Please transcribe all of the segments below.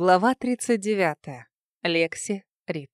Глава 39. Лекси Рид.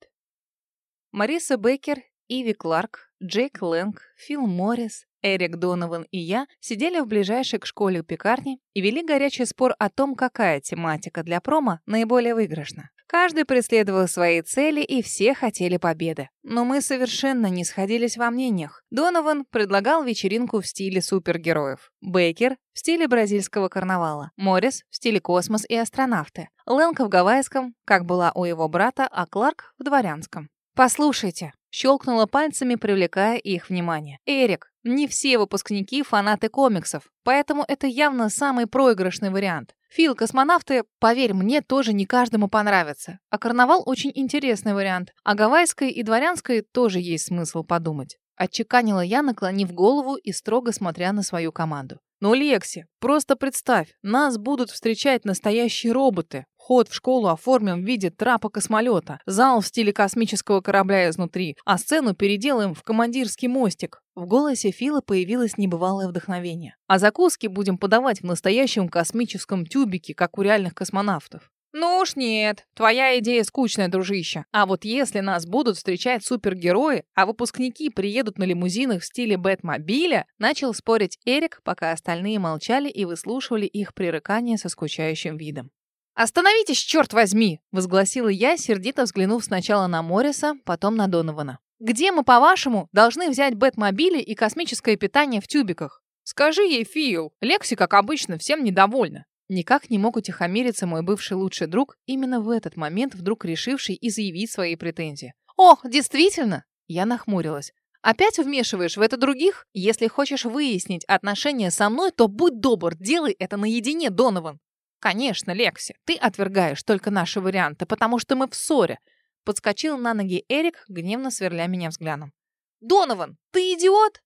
Мариса Бейкер, Иви Кларк, Джейк Лэнг, Фил Моррис, Эрик Донован и я сидели в ближайшей к школе пекарни и вели горячий спор о том, какая тематика для промо наиболее выигрышна. Каждый преследовал свои цели, и все хотели победы. Но мы совершенно не сходились во мнениях. Донован предлагал вечеринку в стиле супергероев. Бейкер — в стиле бразильского карнавала. Моррис — в стиле космос и астронавты. Лэнг в гавайском, как была у его брата, а Кларк — в дворянском. «Послушайте», — щелкнула пальцами, привлекая их внимание. «Эрик, не все выпускники фанаты комиксов, поэтому это явно самый проигрышный вариант. Фил, космонавты, поверь, мне тоже не каждому понравятся. А карнавал очень интересный вариант. А гавайской и дворянской тоже есть смысл подумать. Отчеканила я, наклонив голову и строго смотря на свою команду. «Ну, Лекси, просто представь, нас будут встречать настоящие роботы. Ход в школу оформим в виде трапа космолета, зал в стиле космического корабля изнутри, а сцену переделаем в командирский мостик». В голосе Фила появилось небывалое вдохновение. «А закуски будем подавать в настоящем космическом тюбике, как у реальных космонавтов. «Ну уж нет, твоя идея скучная, дружище. А вот если нас будут встречать супергерои, а выпускники приедут на лимузинах в стиле Бэтмобиля, начал спорить Эрик, пока остальные молчали и выслушивали их пререкания со скучающим видом. «Остановитесь, черт возьми!» — возгласила я, сердито взглянув сначала на Морриса, потом на Донована. «Где мы, по-вашему, должны взять Бэтмобили и космическое питание в тюбиках?» «Скажи ей, Фил. Лекси, как обычно, всем недовольна». Никак не мог утихомириться мой бывший лучший друг, именно в этот момент вдруг решивший и заявить свои претензии. «О, действительно?» Я нахмурилась. «Опять вмешиваешь в это других? Если хочешь выяснить отношения со мной, то будь добр, делай это наедине, Донован!» «Конечно, Лекси, ты отвергаешь только наши варианты, потому что мы в ссоре!» Подскочил на ноги Эрик, гневно сверля меня взглядом. «Донован, ты идиот?»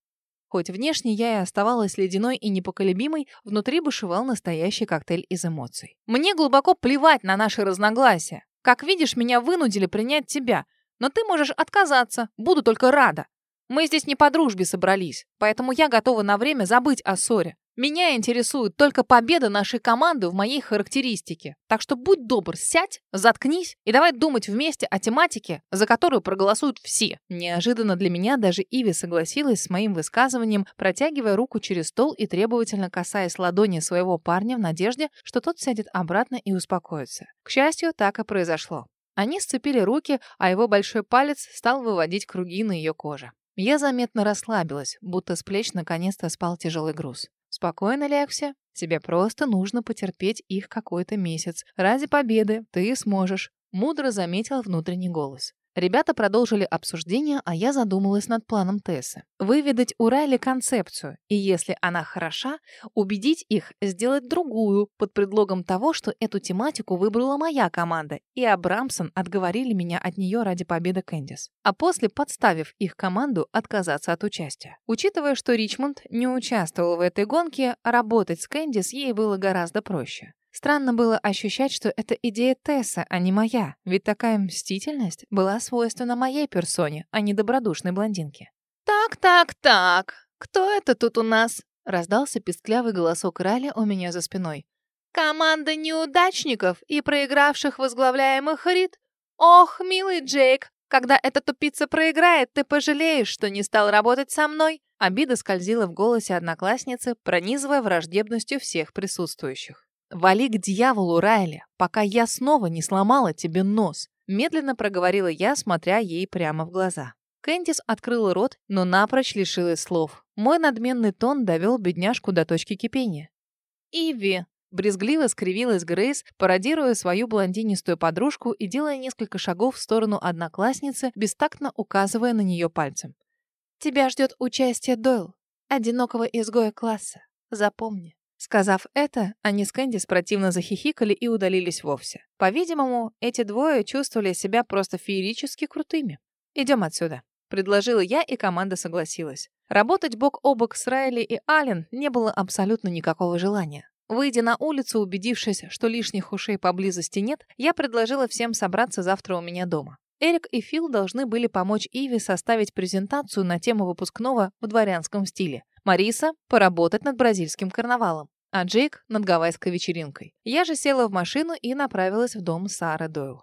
Хоть внешне я и оставалась ледяной и непоколебимой, внутри бушевал настоящий коктейль из эмоций. Мне глубоко плевать на наши разногласия. Как видишь, меня вынудили принять тебя. Но ты можешь отказаться, буду только рада. Мы здесь не по дружбе собрались, поэтому я готова на время забыть о ссоре. Меня интересует только победа нашей команды в моей характеристике. Так что будь добр, сядь, заткнись и давай думать вместе о тематике, за которую проголосуют все. Неожиданно для меня даже Иви согласилась с моим высказыванием, протягивая руку через стол и требовательно касаясь ладони своего парня в надежде, что тот сядет обратно и успокоится. К счастью, так и произошло. Они сцепили руки, а его большой палец стал выводить круги на ее коже. Я заметно расслабилась, будто с плеч наконец-то спал тяжелый груз. Спокойно, Лекси. Тебе просто нужно потерпеть их какой-то месяц. Ради победы ты сможешь. Мудро заметил внутренний голос. Ребята продолжили обсуждение, а я задумалась над планом Тессы. Выведать у Райли концепцию, и если она хороша, убедить их сделать другую, под предлогом того, что эту тематику выбрала моя команда, и Абрамсон отговорили меня от нее ради победы Кэндис. А после, подставив их команду, отказаться от участия. Учитывая, что Ричмонд не участвовал в этой гонке, работать с Кэндис ей было гораздо проще. Странно было ощущать, что это идея Тесса, а не моя, ведь такая мстительность была свойственна моей персоне, а не добродушной блондинке. «Так, так, так, кто это тут у нас?» раздался песклявый голосок Райли у меня за спиной. «Команда неудачников и проигравших возглавляемых Рид? Ох, милый Джейк, когда эта тупица проиграет, ты пожалеешь, что не стал работать со мной?» Обида скользила в голосе одноклассницы, пронизывая враждебностью всех присутствующих. «Вали к дьяволу, Райли, пока я снова не сломала тебе нос», медленно проговорила я, смотря ей прямо в глаза. Кэндис открыла рот, но напрочь лишилась слов. Мой надменный тон довел бедняжку до точки кипения. «Иви!» Брезгливо скривилась Грейс, пародируя свою блондинистую подружку и делая несколько шагов в сторону одноклассницы, бестактно указывая на нее пальцем. «Тебя ждет участие Дойл, одинокого изгоя класса. Запомни». Сказав это, они с Кэндис противно захихикали и удалились вовсе. По-видимому, эти двое чувствовали себя просто феерически крутыми. «Идем отсюда», — предложила я, и команда согласилась. Работать бок о бок с Райли и Аллен не было абсолютно никакого желания. Выйдя на улицу, убедившись, что лишних ушей поблизости нет, я предложила всем собраться завтра у меня дома. Эрик и Фил должны были помочь Иви составить презентацию на тему выпускного в дворянском стиле. Мариса — поработать над бразильским карнавалом. а Джейк над гавайской вечеринкой. Я же села в машину и направилась в дом Сары Дойл.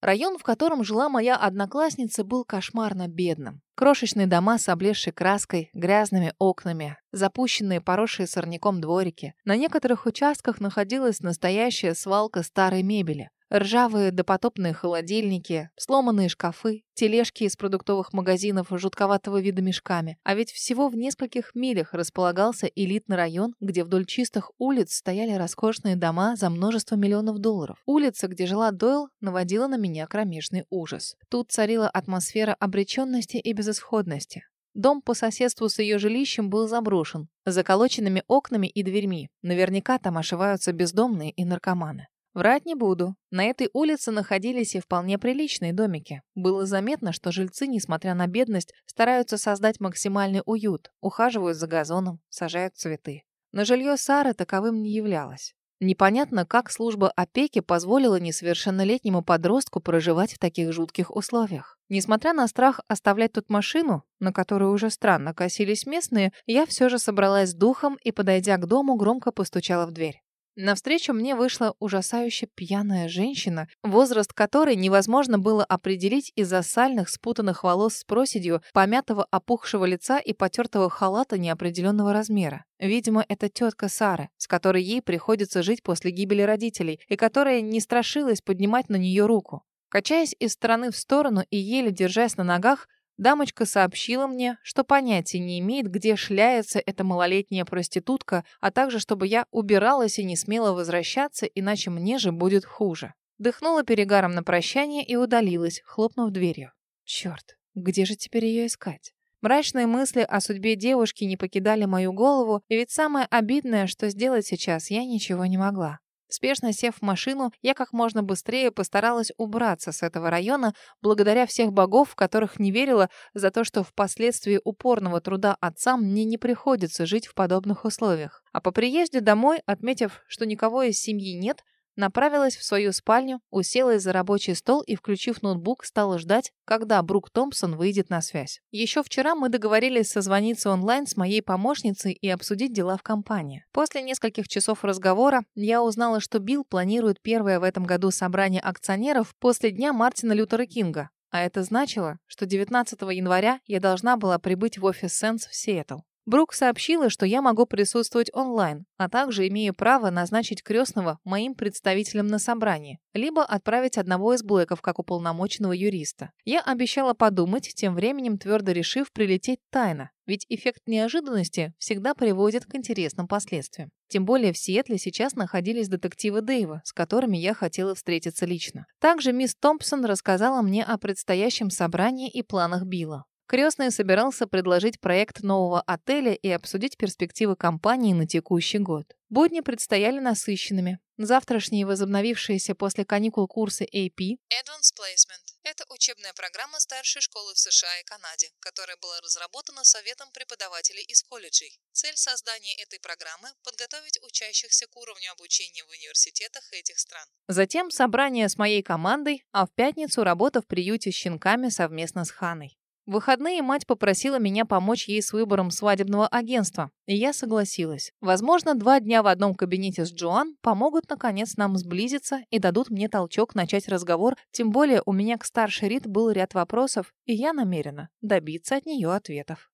Район, в котором жила моя одноклассница, был кошмарно бедным. Крошечные дома с облезшей краской, грязными окнами, запущенные, поросшие сорняком дворики. На некоторых участках находилась настоящая свалка старой мебели. Ржавые допотопные холодильники, сломанные шкафы, тележки из продуктовых магазинов жутковатого вида мешками. А ведь всего в нескольких милях располагался элитный район, где вдоль чистых улиц стояли роскошные дома за множество миллионов долларов. Улица, где жила Дойл, наводила на меня кромешный ужас. Тут царила атмосфера обреченности и безысходности. Дом по соседству с ее жилищем был заброшен, заколоченными окнами и дверьми. Наверняка там ошиваются бездомные и наркоманы. Врать не буду. На этой улице находились и вполне приличные домики. Было заметно, что жильцы, несмотря на бедность, стараются создать максимальный уют, ухаживают за газоном, сажают цветы. Но жилье Сары таковым не являлось. Непонятно, как служба опеки позволила несовершеннолетнему подростку проживать в таких жутких условиях. Несмотря на страх оставлять тут машину, на которую уже странно косились местные, я все же собралась с духом и, подойдя к дому, громко постучала в дверь. Навстречу мне вышла ужасающе пьяная женщина, возраст которой невозможно было определить из-за сальных спутанных волос с проседью, помятого опухшего лица и потертого халата неопределенного размера. Видимо, это тетка Сары, с которой ей приходится жить после гибели родителей, и которая не страшилась поднимать на нее руку. Качаясь из стороны в сторону и еле держась на ногах, Дамочка сообщила мне, что понятия не имеет, где шляется эта малолетняя проститутка, а также чтобы я убиралась и не смела возвращаться, иначе мне же будет хуже. Дыхнула перегаром на прощание и удалилась, хлопнув дверью. Черт, где же теперь ее искать? Мрачные мысли о судьбе девушки не покидали мою голову, и ведь самое обидное, что сделать сейчас, я ничего не могла. Спешно сев в машину, я как можно быстрее постаралась убраться с этого района, благодаря всех богов, в которых не верила, за то, что впоследствии упорного труда отца мне не приходится жить в подобных условиях. А по приезде домой, отметив, что никого из семьи нет, Направилась в свою спальню, уселась за рабочий стол и, включив ноутбук, стала ждать, когда Брук Томпсон выйдет на связь. Еще вчера мы договорились созвониться онлайн с моей помощницей и обсудить дела в компании. После нескольких часов разговора я узнала, что Билл планирует первое в этом году собрание акционеров после дня Мартина Лютера Кинга. А это значило, что 19 января я должна была прибыть в офис Сенс в Сиэтл. Брук сообщила, что я могу присутствовать онлайн, а также имею право назначить крестного моим представителем на собрании, либо отправить одного из блэков как уполномоченного юриста. Я обещала подумать, тем временем твердо решив прилететь тайно, ведь эффект неожиданности всегда приводит к интересным последствиям. Тем более в Сиэтле сейчас находились детективы Дэйва, с которыми я хотела встретиться лично. Также мисс Томпсон рассказала мне о предстоящем собрании и планах Билла. Крестный собирался предложить проект нового отеля и обсудить перспективы компании на текущий год. Будни предстояли насыщенными. Завтрашние возобновившиеся после каникул курсы AP Advanced Placement – это учебная программа старшей школы в США и Канаде, которая была разработана Советом преподавателей из колледжей. Цель создания этой программы – подготовить учащихся к уровню обучения в университетах этих стран. Затем собрание с моей командой, а в пятницу работа в приюте с щенками совместно с Ханой. В выходные мать попросила меня помочь ей с выбором свадебного агентства, и я согласилась. Возможно, два дня в одном кабинете с Джоан помогут, наконец, нам сблизиться и дадут мне толчок начать разговор, тем более у меня к старшей Рит был ряд вопросов, и я намерена добиться от нее ответов.